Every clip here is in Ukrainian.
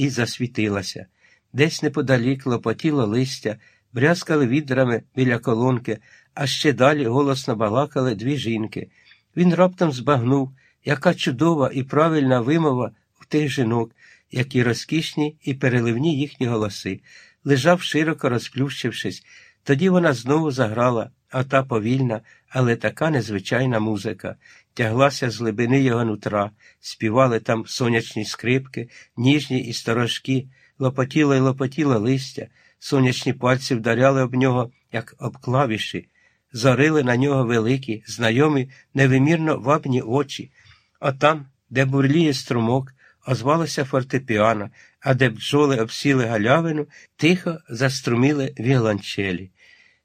і засвітилася. Десь неподалік лопотіло листя, брязкали відрами біля колонки, а ще далі голосно балакали дві жінки. Він раптом збагнув, яка чудова і правильна вимова у тих жінок, які розкішні і переливні їхні голоси, лежав широко розплющившись. Тоді вона знову заграла, а та повільна, але така незвичайна музика. Тяглася з глибини його нутра, співали там сонячні скрипки, ніжні і сторожкі, лопотіло й лопотіло листя, сонячні пальці вдаряли об нього, як об клавіші, зорили на нього великі, знайомі, невимірно вабні очі, а там, де бурліє струмок, озвалося фортепіано, а де бджоли обсіли галявину, тихо заструміли віолончелі.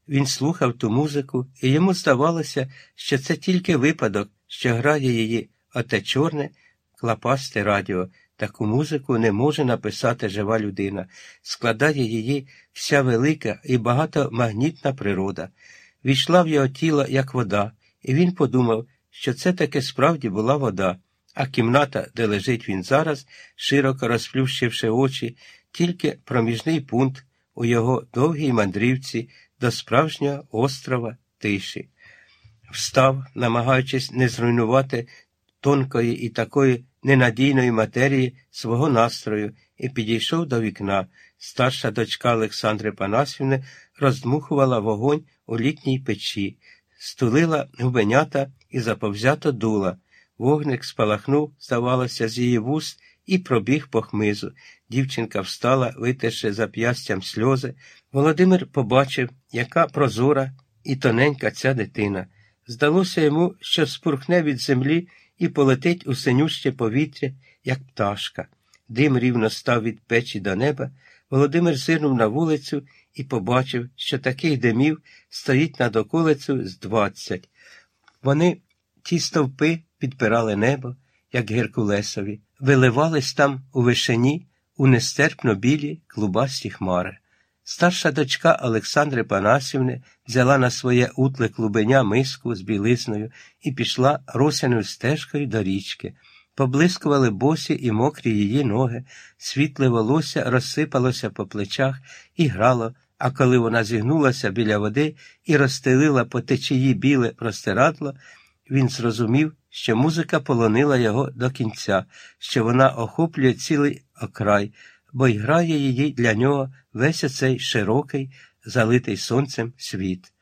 Він слухав ту музику, і йому здавалося, що це тільки випадок, що грає її, оте чорне, клапасте радіо. Таку музику не може написати жива людина, складає її вся велика і багатомагнітна природа. Війшла в його тіло, як вода, і він подумав, що це таки справді була вода, а кімната, де лежить він зараз, широко розплющивши очі, тільки проміжний пункт у його довгій мандрівці до справжнього острова тиші. Встав, намагаючись не зруйнувати тонкої і такої ненадійної матерії свого настрою, і підійшов до вікна. Старша дочка Олександри Панасівни роздмухувала вогонь у літній печі, стулила губенята і заповзято дула. Вогник спалахнув, здавалося, з її вуст і пробіг по хмизу. Дівчинка встала, витерши зап'ястям сльози. Володимир побачив, яка прозора і тоненька ця дитина. Здалося йому, що спурхне від землі і полетить у синюще повітря, як пташка. Дим рівно став від печі до неба. Володимир зирнув на вулицю і побачив, що таких димів стоїть над околицю з двадцять. Вони, ті стовпи, підпирали небо, як Геркулесові, виливались там у вишені, у нестерпно білі клубасті хмари. Старша дочка Олександри Панасівни взяла на своє утле клубеня миску з білизною і пішла росяною стежкою до річки. Поблискували босі і мокрі її ноги, світле волосся розсипалося по плечах і грало, а коли вона зігнулася біля води і розстелила по течії біле простирадло, він зрозумів, що музика полонила його до кінця, що вона охоплює цілий окрай, бо й грає її для нього весь оцей широкий, залитий сонцем світ.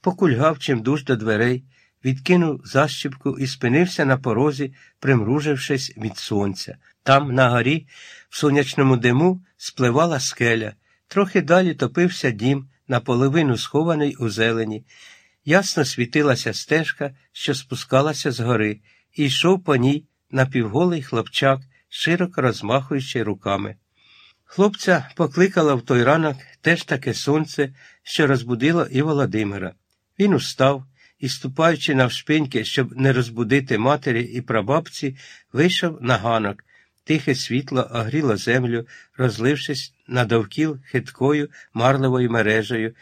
Покульгав чимдуж до дверей, відкинув защіпку і спинився на порозі, примружившись від сонця. Там, на горі, в сонячному диму, спливала скеля, трохи далі топився дім, наполовину схований у зелені. Ясно світилася стежка, що спускалася з гори, і йшов по ній напівголий хлопчак, широко розмахуючи руками. Хлопця покликало в той ранок теж таке сонце, що розбудило і Володимира. Він устав і, ступаючи навшпиньки, щоб не розбудити матері і прабабці, вийшов на ганок. Тихе світло огріло землю, розлившись надовкіл хиткою марливою мережею,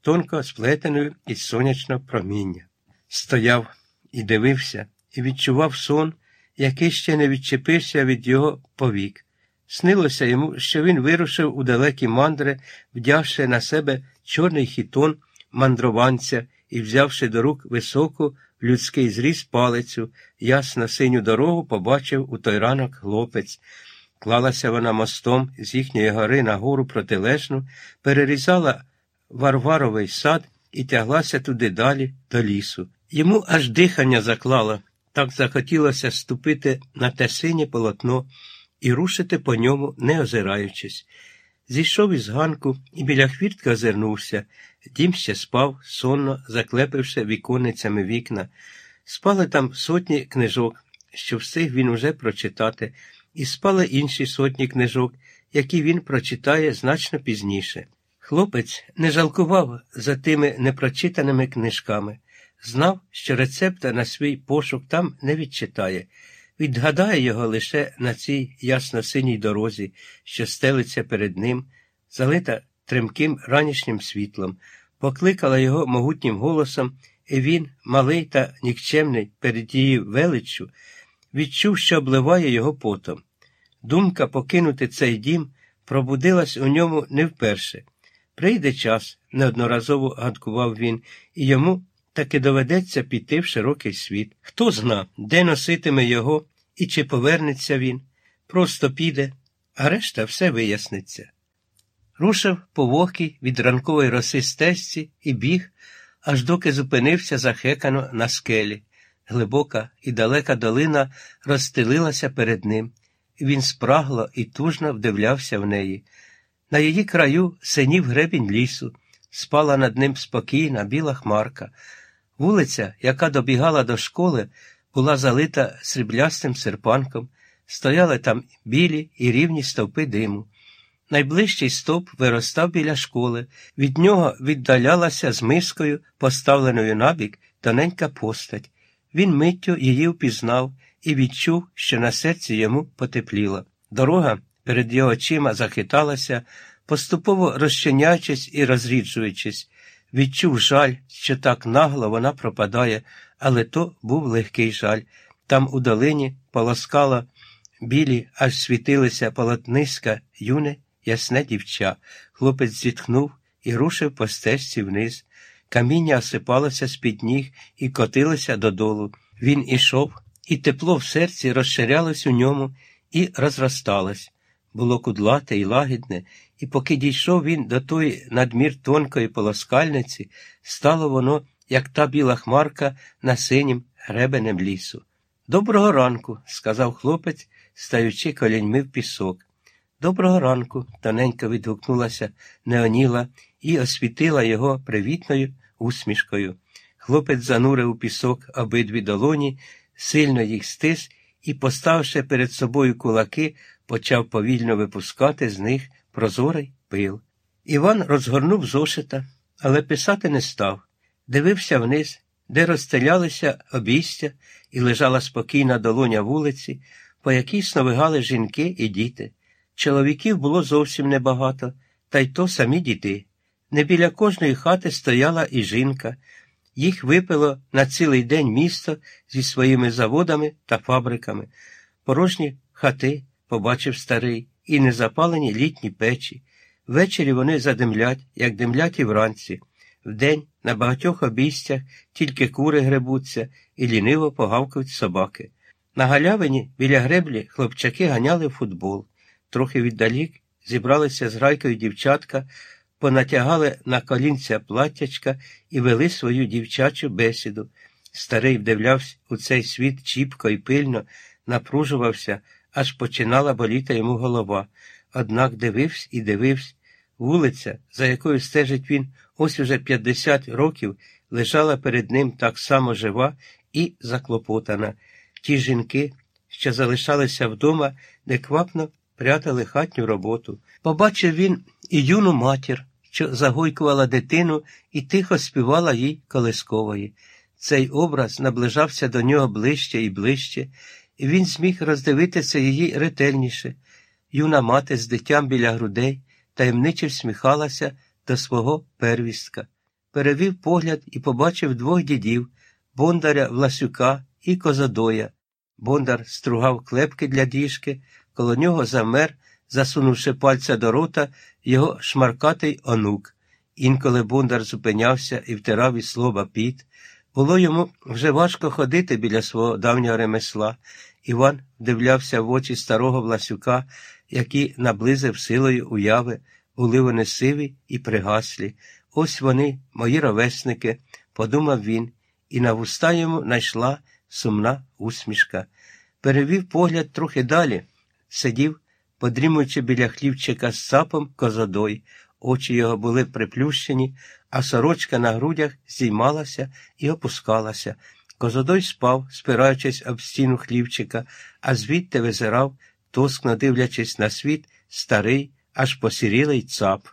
тонко сплетеною із сонячного проміння. Стояв і дивився, і відчував сон, який ще не відчепився від його повік. Снилося йому, що він вирушив у далекі мандри, вдявши на себе чорний хітон мандрованця і взявши до рук високу людський зріст палицю, ясно синю дорогу побачив у той ранок хлопець. Клалася вона мостом з їхньої гори на гору протилежну, перерізала Варваровий сад і тяглася туди далі, до лісу. Йому аж дихання заклало, так захотілося ступити на те синє полотно і рушити по ньому, не озираючись. Зійшов із ганку і біля хвіртки озирнувся. Дім ще спав, сонно, заклепивши віконницями вікна. Спали там сотні книжок, що встиг він уже прочитати, і спали інші сотні книжок, які він прочитає значно пізніше. Хлопець не жалкував за тими непрочитаними книжками, знав, що рецепта на свій пошук там не відчитає, відгадає його лише на цій ясно-синій дорозі, що стелиться перед ним, залита тремким ранішнім світлом, покликала його могутнім голосом, і він, малий та нікчемний перед її величчю, відчув, що обливає його потом. Думка покинути цей дім пробудилась у ньому не вперше. Прийде час, неодноразово гадкував він, і йому таки доведеться піти в широкий світ. Хто зна, де носитиме його і чи повернеться він. Просто піде, а решта все виясниться. Рушив по вогкій від ранкової роси стежці і біг, аж доки зупинився захекано на скелі. Глибока і далека долина розстелилася перед ним, він спрагло і тужно вдивлявся в неї. На її краю синів гребінь лісу, спала над ним спокійна біла хмарка. Вулиця, яка добігала до школи, була залита сріблястим серпанком, стояли там білі і рівні стовпи диму. Найближчий стовп виростав біля школи, від нього віддалялася з мискою, поставленою набік, тоненька постать. Він миттю її впізнав і відчув, що на серці йому потепліло. Дорога перед його очима захиталася, поступово розчиняючись і розріджуючись. Відчув жаль, що так нагло вона пропадає, але то був легкий жаль. Там у долині полоскала білі, аж світилися полотниська, юне, ясне дівча. Хлопець зітхнув і рушив по стежці вниз. Каміння осипалося з-під ніг і котилося додолу. Він ішов, і тепло в серці розширялось у ньому і розросталось. Було кудлате і лагідне, і поки дійшов він до тої надмір тонкої полоскальниці, стало воно, як та біла хмарка на синім гребенем лісу. Доброго ранку, сказав хлопець, стаючи коліньми в пісок. Доброго ранку, тоненько відгукнулася Неоніла і освітила його привітною усмішкою. Хлопець занурив у пісок обидві долоні, сильно їх стис і, поставивши перед собою кулаки, почав повільно випускати з них прозорий пил. Іван розгорнув зошита, але писати не став. Дивився вниз, де розстелялися обійстя і лежала спокійна долоня вулиці, по якій сновигали жінки і діти. Чоловіків було зовсім небагато, та й то самі діти. Не біля кожної хати стояла і жінка. Їх випило на цілий день місто зі своїми заводами та фабриками. Порожні хати побачив старий, і незапалені літні печі. Ввечері вони задимлять, як димлять і вранці. Вдень на багатьох обійстях тільки кури гребуться і ліниво погавкають собаки. На галявині біля греблі хлопчаки ганяли футбол. Трохи віддалік зібралися з грайкою дівчатка, понатягали на колінця платтячка і вели свою дівчачу бесіду. Старий вдивлявся у цей світ чіпко і пильно, напружувався, аж починала боліти йому голова. Однак дивився і дивився. Вулиця, за якою стежить він ось уже 50 років, лежала перед ним так само жива і заклопотана. Ті жінки, що залишалися вдома, неквапно прятали хатню роботу. Побачив він і юну матір, що загойкувала дитину і тихо співала їй колискової. Цей образ наближався до нього ближче і ближче, він зміг роздивитися її ретельніше. Юна мати з дитям біля грудей таємниче всміхалася до свого первістка. Перевів погляд і побачив двох дідів Бондаря Власюка і Козадоя. Бондар стругав клепки для діжки, коло нього замер, засунувши пальця до рота, його шмаркатий онук. Інколи Бондар зупинявся і втирав із слова піт. Було йому вже важко ходити біля свого давнього ремесла. Іван вдивлявся в очі старого Власюка, які наблизив силою уяви, були вони сиві і пригаслі. Ось вони, мої ровесники, подумав він, і на вуста йому найшла сумна усмішка. Перевів погляд трохи далі, сидів, подрімуючи біля хлівчика з сапом козадой. Очі його були приплющені, а сорочка на грудях здіймалася і опускалася. Козодой спав, спираючись об стіну хлівчика, а звідти визирав, тоскно дивлячись на світ, старий, аж посірілий цап.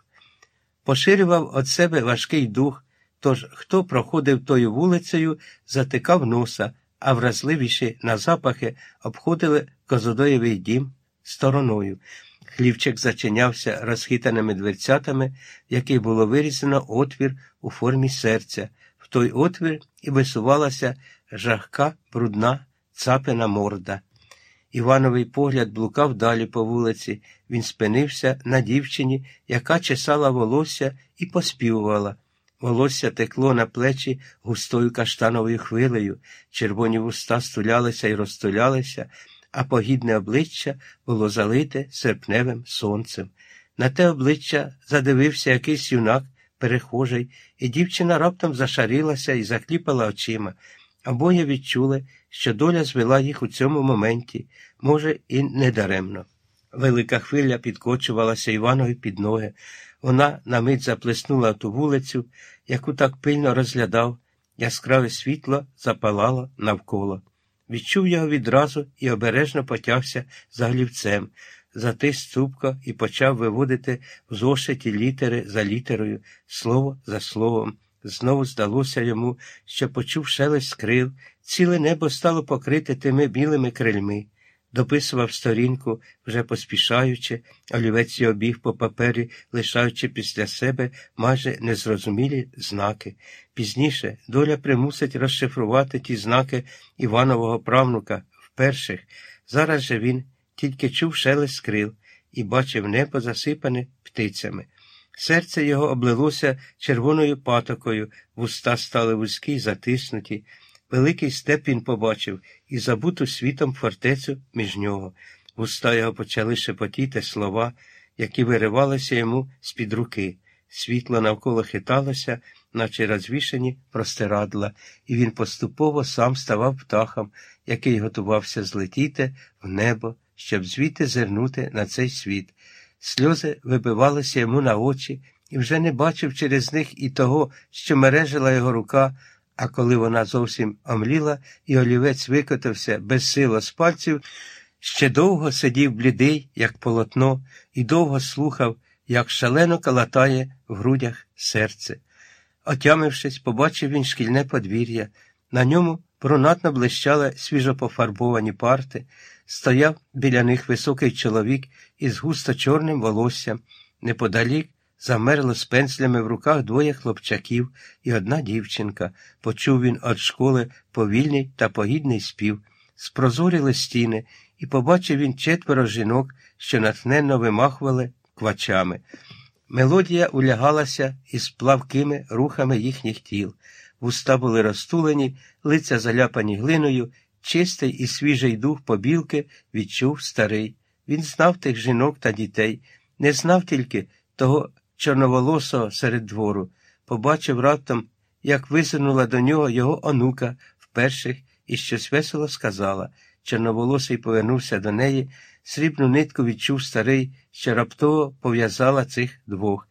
Поширював від себе важкий дух, тож хто проходив тою вулицею, затикав носа, а вразливіші на запахи обходили Козодоєвий дім стороною. Хлівчик зачинявся розхитаними дверцятами, в яких було вирізано отвір у формі серця. В той отвір і висувалася жахка, брудна, цапина морда. Івановий погляд блукав далі по вулиці. Він спинився на дівчині, яка чесала волосся і поспівувала. Волосся текло на плечі густою каштановою хвилею, червоні вуста стулялися і розтулялися, а погідне обличчя було залите серпневим сонцем. На те обличчя задивився якийсь юнак, перехожий, і дівчина раптом зашарілася і закліпала очима. Обоє відчули, що доля звела їх у цьому моменті, може, і недаремно. Велика хвиля підкочувалася Іванові під ноги. Вона на мить заплеснула ту вулицю, яку так пильно розглядав, яскраве світло запалало навколо. Відчув його відразу і обережно потягся за глівцем, затис цупко і почав виводити в зошиті літери за літерою, слово за словом. Знову здалося йому, що почув шелест крил, ціле небо стало покрите тими білими крильми. Дописував сторінку, вже поспішаючи, олівець його біг по папері, лишаючи після себе майже незрозумілі знаки. Пізніше доля примусить розшифрувати ті знаки Іванового правнука вперших. Зараз же він тільки чув шелест крил і бачив небо засипане птицями. Серце його облилося червоною патокою, вуста стали вузькі й затиснуті. Великий степ він побачив і забуту світом фортецю між нього. Вуста його почали шепотіти слова, які виривалися йому з-під руки. Світло навколо хиталося, наче розвішені простирадла, і він поступово сам ставав птахом, який готувався злетіти в небо, щоб звідти зирнути на цей світ. Сльози вибивалися йому на очі, і вже не бачив через них і того, що мережила його рука, а коли вона зовсім омліла, і олівець викотався безсило з пальців, ще довго сидів блідий, як полотно, і довго слухав, як шалено калатає в грудях серце. Отямившись, побачив він шкільне подвір'я. На ньому брунатно блищали свіжопофарбовані парти, стояв біля них високий чоловік із густо чорним волоссям. Неподалік замерло з пенслями в руках двоє хлопчаків і одна дівчинка. Почув він від школи повільний та погідний спів, спрозоріли стіни, і побачив він четверо жінок, що натхненно вимахували квачами. Мелодія улягалася із плавкими рухами їхніх тіл. Вуста були розтулені, лиця заляпані глиною, чистий і свіжий дух побілки відчув старий. Він знав тих жінок та дітей, не знав тільки того чорноволосого серед двору, побачив раптом, як висунула до нього його онука вперших і щось весело сказала. Чорноволосий повернувся до неї, срібну нитку відчув старий, що раптово пов'язала цих двох.